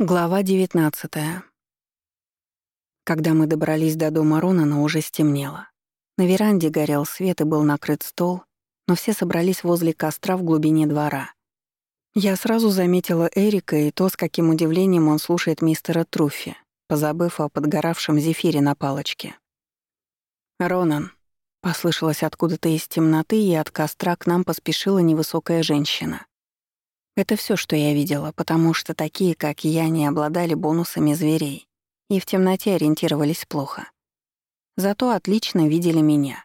Глава 19 Когда мы добрались до дома Ронана, уже стемнело. На веранде горел свет и был накрыт стол, но все собрались возле костра в глубине двора. Я сразу заметила Эрика и то, с каким удивлением он слушает мистера Труффи, позабыв о подгоравшем зефире на палочке. «Ронан», — послышалось откуда-то из темноты, и от костра к нам поспешила невысокая женщина. Это все, что я видела, потому что такие, как я, не обладали бонусами зверей и в темноте ориентировались плохо. Зато отлично видели меня.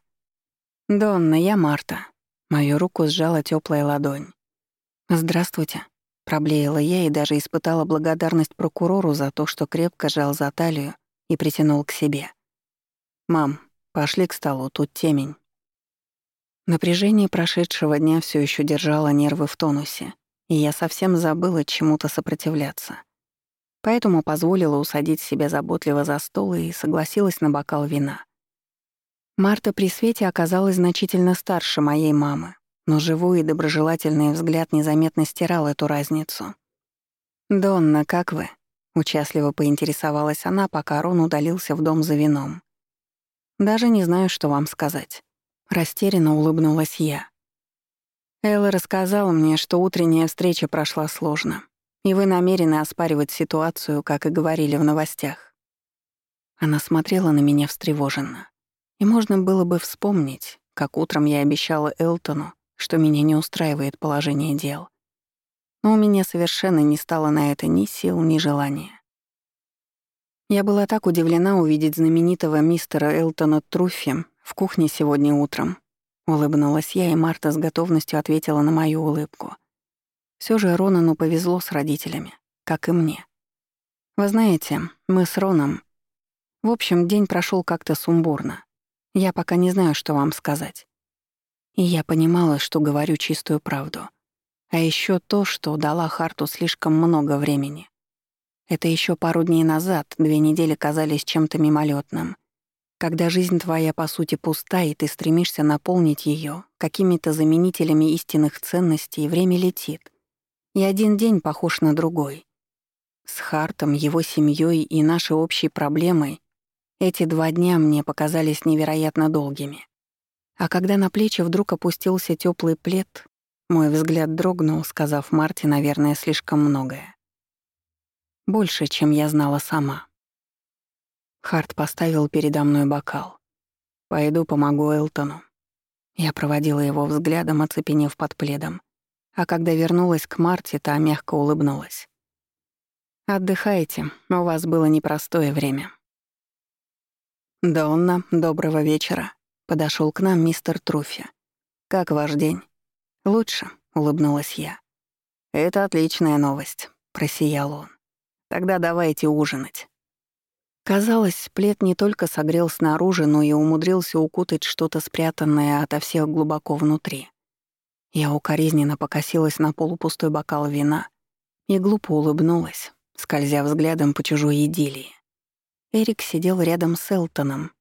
«Донна, я Марта». Мою руку сжала теплая ладонь. «Здравствуйте», — проблеяла я и даже испытала благодарность прокурору за то, что крепко жал за талию и притянул к себе. «Мам, пошли к столу, тут темень». Напряжение прошедшего дня все еще держало нервы в тонусе, и я совсем забыла чему-то сопротивляться. Поэтому позволила усадить себя заботливо за стол и согласилась на бокал вина. Марта при свете оказалась значительно старше моей мамы, но живой и доброжелательный взгляд незаметно стирал эту разницу. «Донна, как вы?» — участливо поинтересовалась она, пока Рон удалился в дом за вином. «Даже не знаю, что вам сказать». Растерянно улыбнулась я. Элла рассказала мне, что утренняя встреча прошла сложно, и вы намерены оспаривать ситуацию, как и говорили в новостях. Она смотрела на меня встревоженно. И можно было бы вспомнить, как утром я обещала Элтону, что меня не устраивает положение дел. Но у меня совершенно не стало на это ни сил, ни желания. Я была так удивлена увидеть знаменитого мистера Элтона Труффи в кухне сегодня утром, Улыбнулась я, и Марта с готовностью ответила на мою улыбку. Все же Ронану повезло с родителями, как и мне. Вы знаете, мы с Роном... В общем, день прошел как-то сумбурно. Я пока не знаю, что вам сказать. И я понимала, что говорю чистую правду. А еще то, что дала Харту слишком много времени. Это еще пару дней назад две недели казались чем-то мимолетным — когда жизнь твоя по сути пуста, и ты стремишься наполнить ее какими-то заменителями истинных ценностей, время летит. И один день похож на другой. С Хартом, его семьей и нашей общей проблемой эти два дня мне показались невероятно долгими. А когда на плечи вдруг опустился теплый плед, мой взгляд дрогнул, сказав Марте, наверное, слишком многое. Больше, чем я знала сама. Харт поставил передо мной бокал. «Пойду помогу Элтону». Я проводила его взглядом, оцепенев под пледом. А когда вернулась к Марте, та мягко улыбнулась. «Отдыхайте, у вас было непростое время». «Донна, доброго вечера», — подошел к нам мистер Труфи. «Как ваш день?» «Лучше», — улыбнулась я. «Это отличная новость», — просиял он. «Тогда давайте ужинать». Казалось, плед не только согрел снаружи, но и умудрился укутать что-то спрятанное ото всех глубоко внутри. Я укоризненно покосилась на полупустой бокал вина и глупо улыбнулась, скользя взглядом по чужой идиллии. Эрик сидел рядом с Элтоном,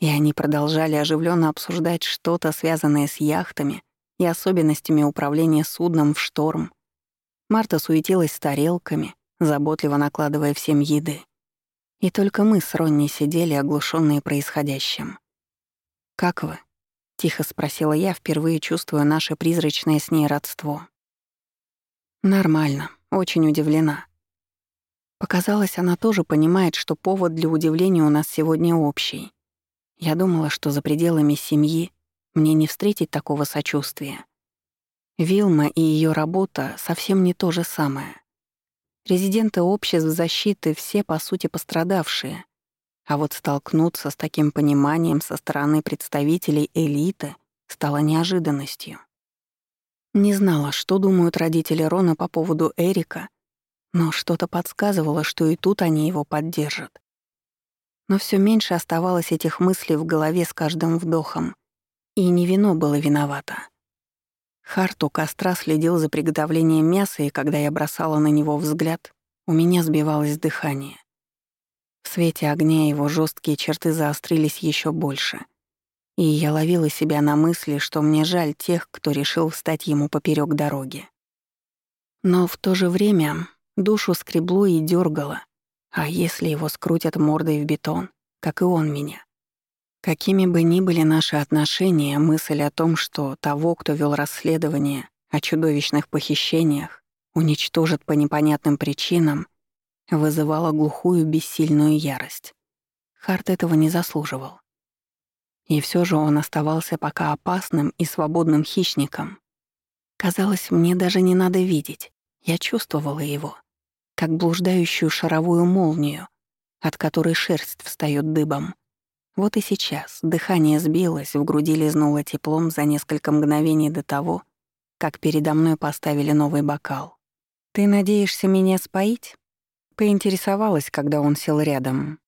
и они продолжали оживленно обсуждать что-то, связанное с яхтами и особенностями управления судном в шторм. Марта суетилась с тарелками, заботливо накладывая всем еды. И только мы с Ронни сидели, оглушенные происходящим. «Как вы?» — тихо спросила я, впервые чувствуя наше призрачное с ней родство. «Нормально, очень удивлена». Показалось, она тоже понимает, что повод для удивления у нас сегодня общий. Я думала, что за пределами семьи мне не встретить такого сочувствия. Вилма и ее работа совсем не то же самое. Резиденты обществ защиты все, по сути, пострадавшие. А вот столкнуться с таким пониманием со стороны представителей элиты стало неожиданностью. Не знала, что думают родители Рона по поводу Эрика, но что-то подсказывало, что и тут они его поддержат. Но все меньше оставалось этих мыслей в голове с каждым вдохом, и не вино было виновато. Харт у костра следил за приготовлением мяса, и когда я бросала на него взгляд, у меня сбивалось дыхание. В свете огня его жесткие черты заострились еще больше. И я ловила себя на мысли, что мне жаль тех, кто решил встать ему поперек дороги. Но в то же время Душу скребло и дергало. А если его скрутят мордой в бетон, как и он меня? Какими бы ни были наши отношения, мысль о том, что того, кто вел расследование о чудовищных похищениях, уничтожат по непонятным причинам, вызывала глухую бессильную ярость. Харт этого не заслуживал. И все же он оставался пока опасным и свободным хищником. Казалось, мне даже не надо видеть. Я чувствовала его, как блуждающую шаровую молнию, от которой шерсть встает дыбом. Вот и сейчас дыхание сбилось, в груди лизнуло теплом за несколько мгновений до того, как передо мной поставили новый бокал. «Ты надеешься меня споить?» Поинтересовалась, когда он сел рядом.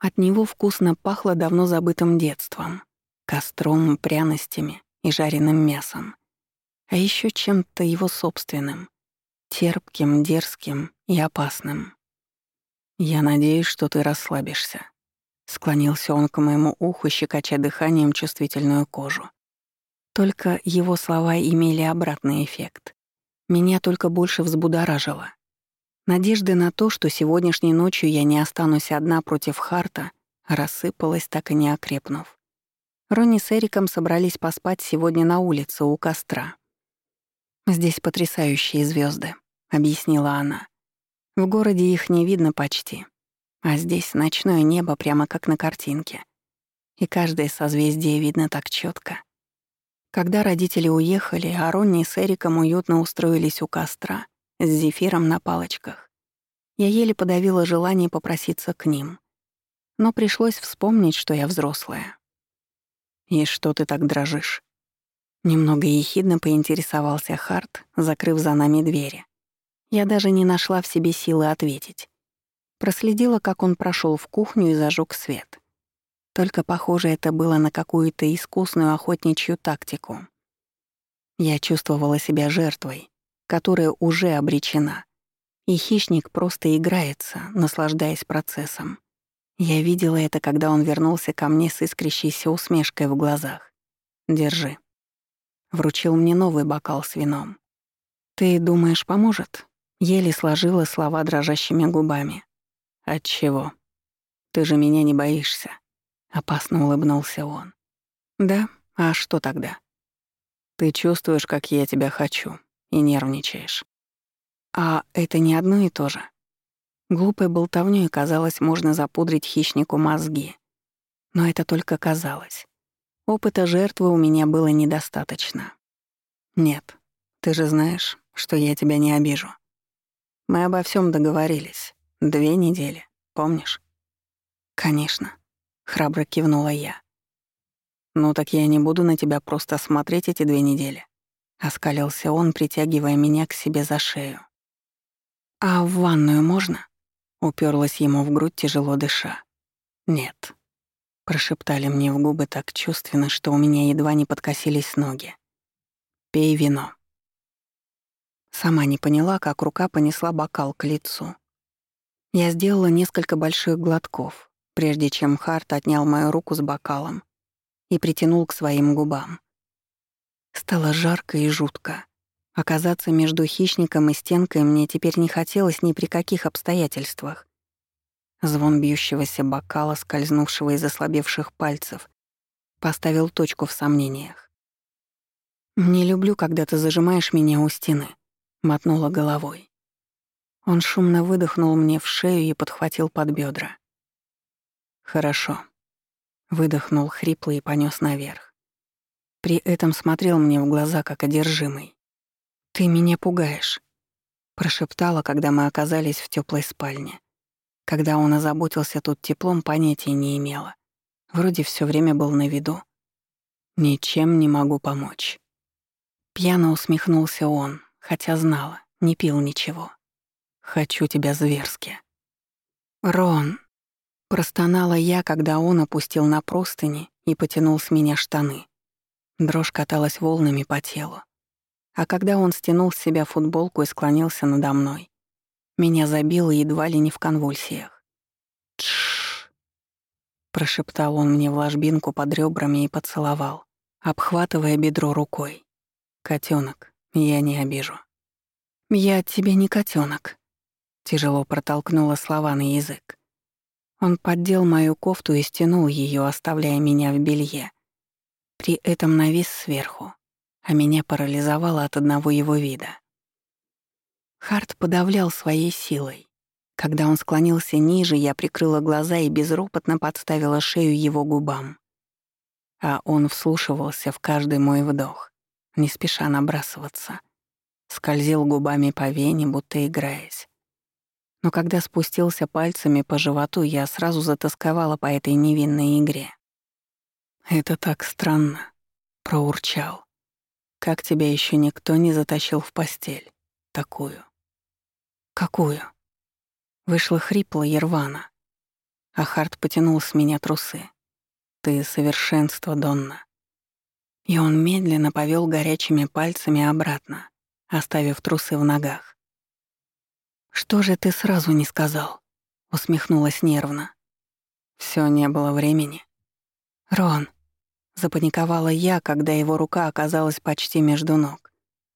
От него вкусно пахло давно забытым детством, костром, пряностями и жареным мясом. А еще чем-то его собственным, терпким, дерзким и опасным. «Я надеюсь, что ты расслабишься», — склонился он к моему уху, щекоча дыханием чувствительную кожу. Только его слова имели обратный эффект. Меня только больше взбудоражило. Надежды на то, что сегодняшней ночью я не останусь одна против Харта, рассыпалась, так и не окрепнув. Ронни с Эриком собрались поспать сегодня на улице у костра. «Здесь потрясающие звезды, объяснила она. «В городе их не видно почти, а здесь ночное небо прямо как на картинке. И каждое созвездие видно так четко. Когда родители уехали, а Ронни с Эриком уютно устроились у костра, с зефиром на палочках. Я еле подавила желание попроситься к ним. Но пришлось вспомнить, что я взрослая. «И что ты так дрожишь?» Немного ехидно поинтересовался Харт, закрыв за нами двери. Я даже не нашла в себе силы ответить. Проследила, как он прошел в кухню и зажег свет. Только, похоже, это было на какую-то искусную охотничью тактику. Я чувствовала себя жертвой, которая уже обречена. И хищник просто играется, наслаждаясь процессом. Я видела это, когда он вернулся ко мне с искрящейся усмешкой в глазах. «Держи». Вручил мне новый бокал с вином. «Ты думаешь, поможет?» Еле сложила слова дрожащими губами. От чего? Ты же меня не боишься?» Опасно улыбнулся он. «Да? А что тогда?» «Ты чувствуешь, как я тебя хочу и нервничаешь. А это не одно и то же. Глупой болтовнёй, казалось, можно запудрить хищнику мозги. Но это только казалось. Опыта жертвы у меня было недостаточно. Нет, ты же знаешь, что я тебя не обижу. Мы обо всем договорились. Две недели, помнишь? Конечно, храбро кивнула я. Ну так я не буду на тебя просто смотреть эти две недели. Оскалился он, притягивая меня к себе за шею. «А в ванную можно?» Уперлась ему в грудь, тяжело дыша. «Нет», — прошептали мне в губы так чувственно, что у меня едва не подкосились ноги. «Пей вино». Сама не поняла, как рука понесла бокал к лицу. Я сделала несколько больших глотков, прежде чем Харт отнял мою руку с бокалом и притянул к своим губам. Стало жарко и жутко. Оказаться между хищником и стенкой мне теперь не хотелось ни при каких обстоятельствах. Звон бьющегося бокала, скользнувшего из ослабевших пальцев, поставил точку в сомнениях. «Не люблю, когда ты зажимаешь меня у стены», — мотнула головой. Он шумно выдохнул мне в шею и подхватил под бедра. «Хорошо», — выдохнул хрипло и понёс наверх. При этом смотрел мне в глаза, как одержимый. «Ты меня пугаешь», — прошептала, когда мы оказались в теплой спальне. Когда он озаботился тут теплом, понятия не имела. Вроде все время был на виду. «Ничем не могу помочь». Пьяно усмехнулся он, хотя знала, не пил ничего. «Хочу тебя зверски». «Рон», — простонала я, когда он опустил на простыни и потянул с меня штаны. Дрожь каталась волнами по телу. А когда он стянул с себя футболку и склонился надо мной, меня забило едва ли не в конвульсиях. «Тш!» — прошептал он мне в ложбинку под ребрами и поцеловал, обхватывая бедро рукой. Котенок, я не обижу». «Я тебе не котенок, Тяжело протолкнула слова на язык. Он поддел мою кофту и стянул ее, оставляя меня в белье. При этом навис сверху, а меня парализовало от одного его вида. Харт подавлял своей силой. Когда он склонился ниже, я прикрыла глаза и безропотно подставила шею его губам. А он вслушивался в каждый мой вдох, не спеша набрасываться. Скользил губами по вене, будто играясь. Но когда спустился пальцами по животу, я сразу затасковала по этой невинной игре. «Это так странно», — проурчал. «Как тебя еще никто не затащил в постель? Такую». «Какую?» Вышла хрипло Ервана. А Харт потянул с меня трусы. «Ты совершенство, Донна». И он медленно повел горячими пальцами обратно, оставив трусы в ногах. «Что же ты сразу не сказал?» — усмехнулась нервно. Все не было времени». «Рон», — запаниковала я, когда его рука оказалась почти между ног,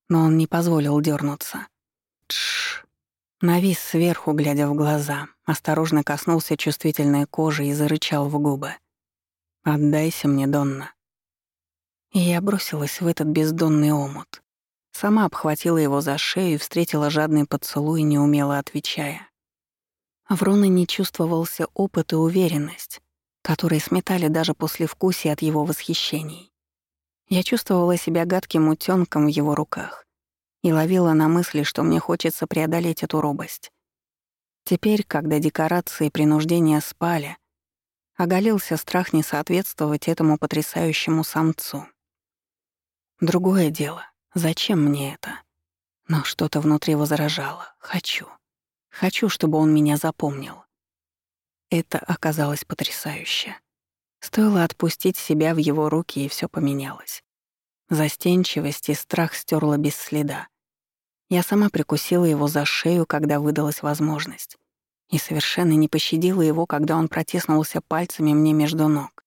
но он не позволил дернуться. Тш. Навис сверху, глядя в глаза, осторожно коснулся чувствительной кожи и зарычал в губы. «Отдайся мне, Донна». И я бросилась в этот бездонный омут. Сама обхватила его за шею и встретила жадный поцелуй, неумело отвечая. В Роне не чувствовался опыт и уверенность, которые сметали даже после вкуса от его восхищений. Я чувствовала себя гадким утёнком в его руках и ловила на мысли, что мне хочется преодолеть эту робость. Теперь, когда декорации и принуждения спали, оголился страх не соответствовать этому потрясающему самцу. Другое дело. Зачем мне это? Но что-то внутри возражало. Хочу. Хочу, чтобы он меня запомнил. Это оказалось потрясающе. Стоило отпустить себя в его руки, и все поменялось. Застенчивость и страх стерла без следа. Я сама прикусила его за шею, когда выдалась возможность. И совершенно не пощадила его, когда он протиснулся пальцами мне между ног.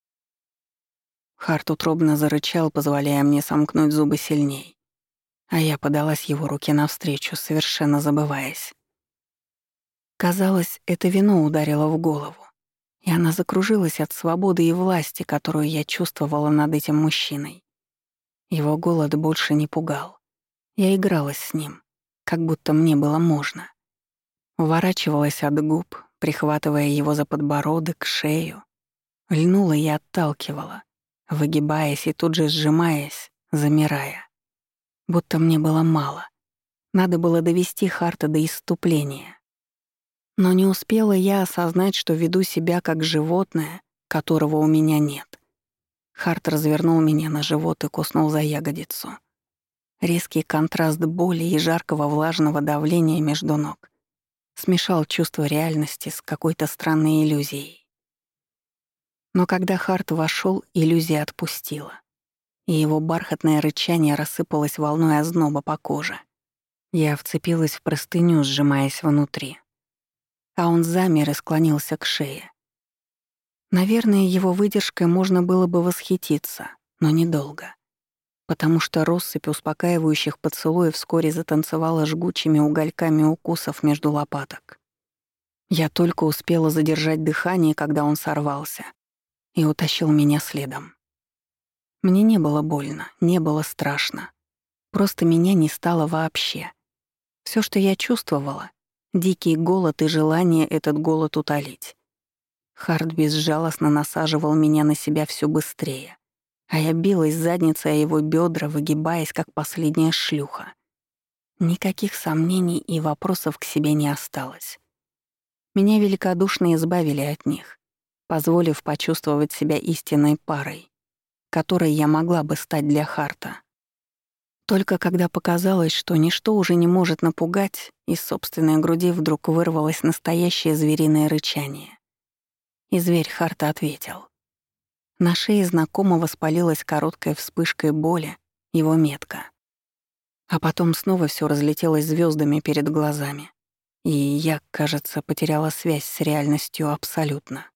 Харт утробно зарычал, позволяя мне сомкнуть зубы сильней а я подалась его руке навстречу, совершенно забываясь. Казалось, это вино ударило в голову, и она закружилась от свободы и власти, которую я чувствовала над этим мужчиной. Его голод больше не пугал. Я игралась с ним, как будто мне было можно. Уворачивалась от губ, прихватывая его за подбородок, шею. Льнула и отталкивала, выгибаясь и тут же сжимаясь, замирая будто мне было мало. Надо было довести Харта до иступления. Но не успела я осознать, что веду себя как животное, которого у меня нет. Харт развернул меня на живот и куснул за ягодицу. Резкий контраст боли и жаркого влажного давления между ног смешал чувство реальности с какой-то странной иллюзией. Но когда Харт вошел, иллюзия отпустила и его бархатное рычание рассыпалось волной озноба по коже. Я вцепилась в простыню, сжимаясь внутри. А он замер и склонился к шее. Наверное, его выдержкой можно было бы восхититься, но недолго. Потому что россыпь успокаивающих поцелуев вскоре затанцевала жгучими угольками укусов между лопаток. Я только успела задержать дыхание, когда он сорвался и утащил меня следом. Мне не было больно, не было страшно. Просто меня не стало вообще. Все, что я чувствовала — дикий голод и желание этот голод утолить. Хард безжалостно насаживал меня на себя все быстрее, а я билась задницей о его бедра, выгибаясь, как последняя шлюха. Никаких сомнений и вопросов к себе не осталось. Меня великодушно избавили от них, позволив почувствовать себя истинной парой которой я могла бы стать для Харта. Только когда показалось, что ничто уже не может напугать, из собственной груди вдруг вырвалось настоящее звериное рычание. И зверь Харта ответил. На шее знакомого спалилась короткая вспышкой боли, его метка. А потом снова все разлетелось звездами перед глазами. И я, кажется, потеряла связь с реальностью абсолютно.